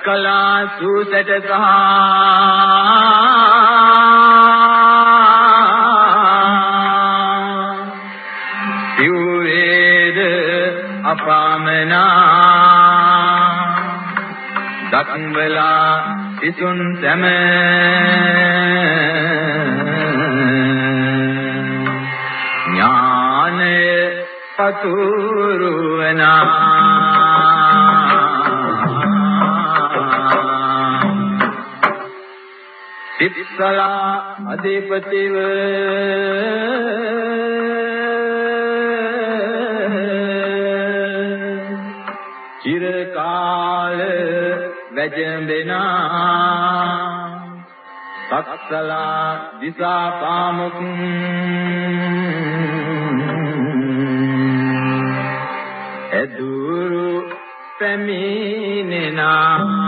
කලා සූසට සහ සිව්වේද අපාමනා දක්වලා සිසුන් සැම ඥානය පතුරුවනා සිත්සලා අධිපතිව. චිර කාල වැජඹෙනා. සක්සලා දිසා පාමුක් එදුරු පැමිණෙනා.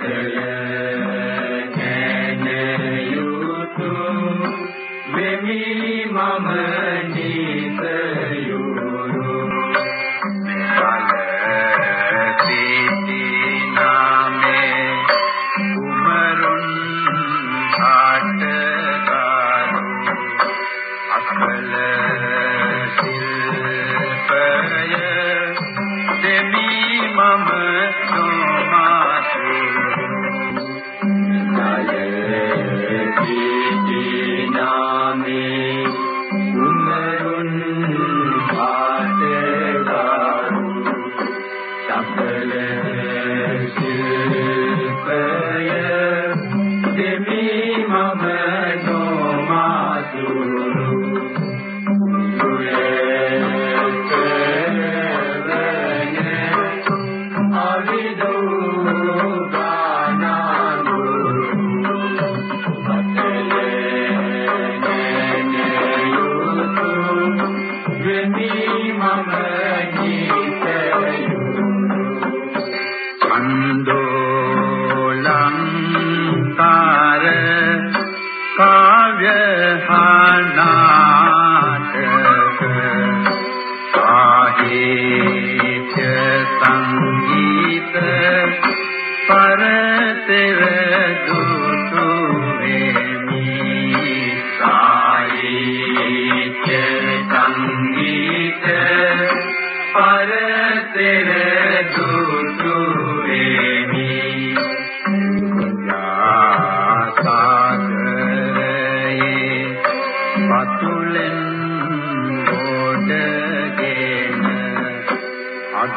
there and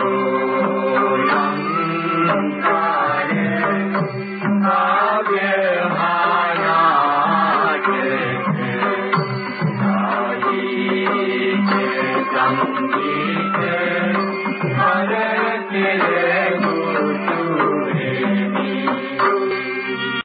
Thank you.